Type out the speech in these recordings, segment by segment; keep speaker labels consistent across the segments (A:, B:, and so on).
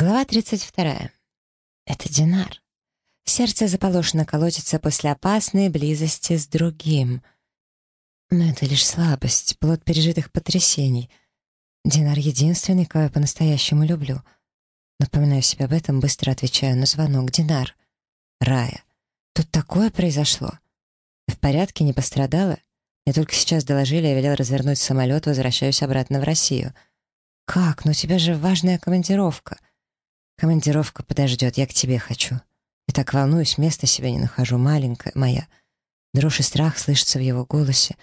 A: Глава 32. Это Динар. Сердце заполошенно колотится после опасной близости с другим. Но это лишь слабость, плод пережитых потрясений. Динар — единственный, кого я по-настоящему люблю. Напоминаю себе об этом, быстро отвечаю на звонок. Динар. Рая. Тут такое произошло. Ты в порядке, не пострадала? Мне только сейчас доложили, я велел развернуть самолет, возвращаюсь обратно в Россию. Как? Но ну, у тебя же важная командировка. «Командировка подождет, я к тебе хочу. И так волнуюсь, места себе не нахожу, маленькая моя». Дрожь и страх слышится в его голосе.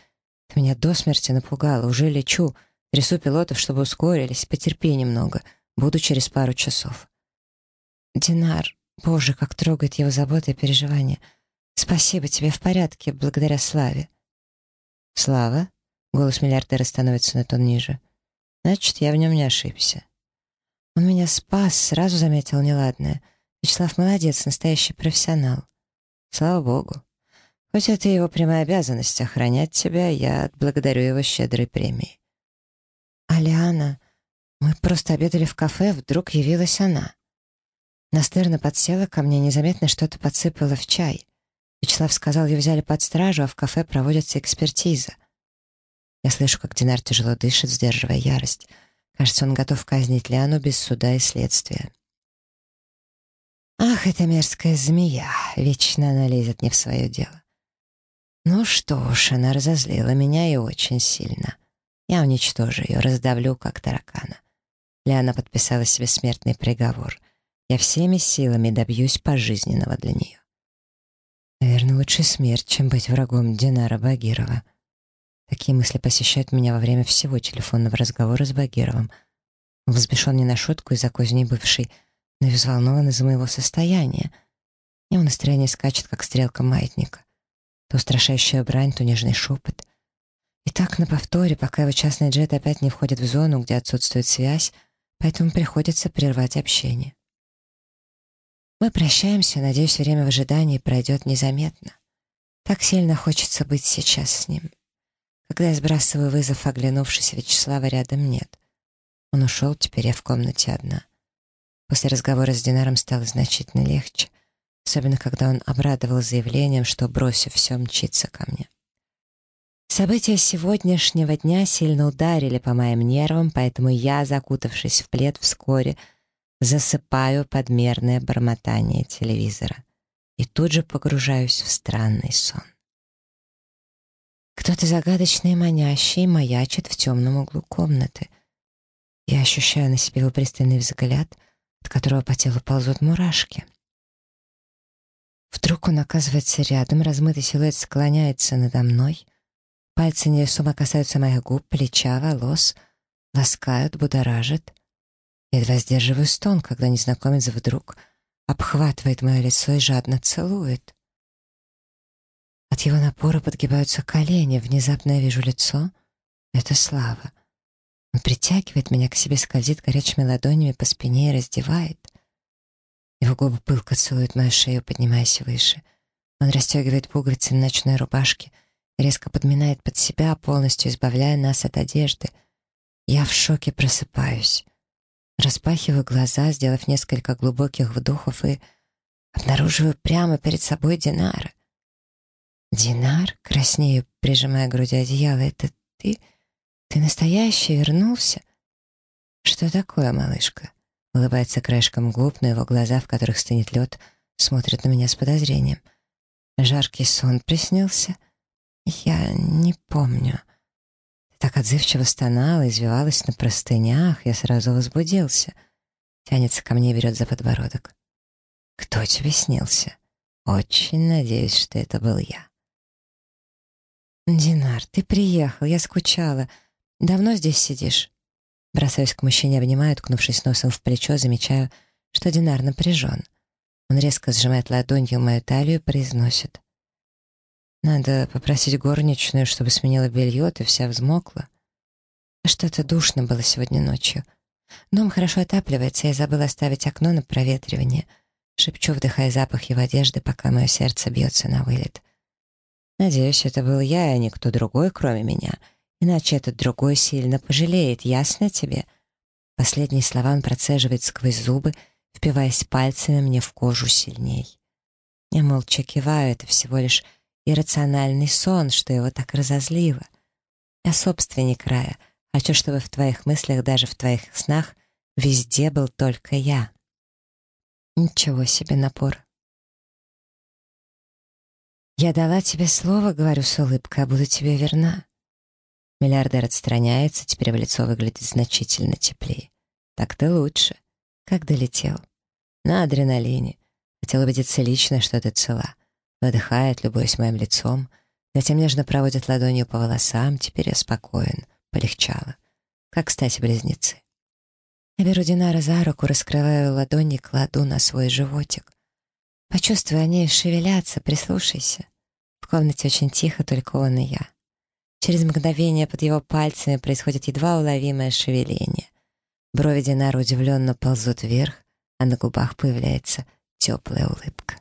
A: «Ты меня до смерти напугала, уже лечу. Трясу пилотов, чтобы ускорились, потерпи немного. Буду через пару часов». «Динар, боже, как трогает его забота и переживания. Спасибо тебе, в порядке, благодаря Славе». «Слава?» — голос миллиардера становится на тон ниже. «Значит, я в нем не ошибся». Он меня спас, сразу заметил неладное. Вячеслав молодец, настоящий профессионал. Слава богу. Хоть это его прямая обязанность охранять тебя, я благодарю его щедрой премией. Алиана, мы просто обедали в кафе, вдруг явилась она. Настырно подсела ко мне, незаметно что-то подсыпала в чай. Вячеслав сказал, ее взяли под стражу, а в кафе проводится экспертиза. Я слышу, как Динар тяжело дышит, сдерживая ярость — Кажется, он готов казнить Лиану без суда и следствия. Ах, эта мерзкая змея! Вечно она лезет не в свое дело. Ну что ж, она разозлила меня и очень сильно. Я уничтожу ее, раздавлю, как таракана. Лиана подписала себе смертный приговор. Я всеми силами добьюсь пожизненного для нее. Наверное, лучше смерть, чем быть врагом Динара Багирова. Такие мысли посещают меня во время всего телефонного разговора с Багировым. Он взбешен не на шутку из-за козней бывшей, но и взволнован из-за моего состояния. Его настроение скачет, как стрелка маятника. То устрашающая брань, то нежный шепот. И так на повторе, пока его частный джет опять не входит в зону, где отсутствует связь, поэтому приходится прервать общение. Мы прощаемся, надеюсь, время в ожидании пройдет незаметно. Так сильно хочется быть сейчас с ним. Когда я сбрасываю вызов, оглянувшись, Вячеслава рядом нет. Он ушел, теперь я в комнате одна. После разговора с Динаром стало значительно легче, особенно когда он обрадовал заявлением, что, бросив все, мчится ко мне. События сегодняшнего дня сильно ударили по моим нервам, поэтому я, закутавшись в плед, вскоре засыпаю подмерное бормотание телевизора и тут же погружаюсь в странный сон. Кто-то загадочный и манящий маячит в темном углу комнаты. Я ощущаю на себе его пристальный взгляд, от которого по телу ползут мурашки. Вдруг он оказывается рядом, размытый силуэт склоняется надо мной, пальцы невесомо касаются моих губ, плеча, волос, ласкают, будоражат. Едва сдерживаю стон, когда незнакомец вдруг обхватывает мое лицо и жадно целует. От его напора подгибаются колени, внезапно я вижу лицо. Это Слава. Он притягивает меня к себе, скользит горячими ладонями по спине и раздевает. Его губы пылко целуют мою шею, поднимаясь выше. Он расстегивает пуговицы на ночной рубашке, резко подминает под себя, полностью избавляя нас от одежды. Я в шоке просыпаюсь. Распахиваю глаза, сделав несколько глубоких вдохов и обнаруживаю прямо перед собой Динара. «Динар?» — краснею, прижимая к груди одеяло. «Это ты? Ты настоящий? Вернулся?» «Что такое, малышка?» Улыбается краешком губ, но его глаза, в которых стынет лед, смотрят на меня с подозрением. «Жаркий сон приснился?» «Я не помню». Так отзывчиво стонала, извивалась на простынях, я сразу возбудился. Тянется ко мне и берет за подбородок. «Кто тебе снился?» «Очень надеюсь, что это был я». «Динар, ты приехал, я скучала. Давно здесь сидишь?» Бросаюсь к мужчине, обнимаю, ткнувшись носом в плечо, замечаю, что Динар напряжен. Он резко сжимает ладонью мою талию и произносит. «Надо попросить горничную, чтобы сменила белье, ты вся взмокла». Что-то душно было сегодня ночью. Дом хорошо отапливается, я забыла оставить окно на проветривание. Шепчу, вдыхая запах его одежды, пока мое сердце бьется на вылет. Надеюсь, это был я, а не кто другой, кроме меня. Иначе этот другой сильно пожалеет, ясно тебе? Последние слова он процеживает сквозь зубы, впиваясь пальцами мне в кожу сильней. Я молча киваю, это всего лишь иррациональный сон, что его так разозлило. Я собственник рая, хочу, чтобы в твоих мыслях, даже в твоих снах, везде был только я. Ничего себе напор. «Я дала тебе слово, — говорю с улыбкой, — а буду тебе верна». Миллиардер отстраняется, теперь его лицо выглядит значительно теплее. «Так-то лучше. Как долетел?» «На адреналине. Хотел убедиться лично, что ты цела. Выдыхает, любуясь моим лицом. Затем нежно проводит ладонью по волосам. Теперь я спокоен. Полегчало. Как, кстати, близнецы. Я беру Динара за руку, раскрываю ладони, кладу на свой животик. Почувствуй, они шевелятся, прислушайся. В комнате очень тихо, только он и я. Через мгновение под его пальцами происходит едва уловимое шевеление. Брови Динара удивленно ползут вверх, а на губах появляется теплая улыбка.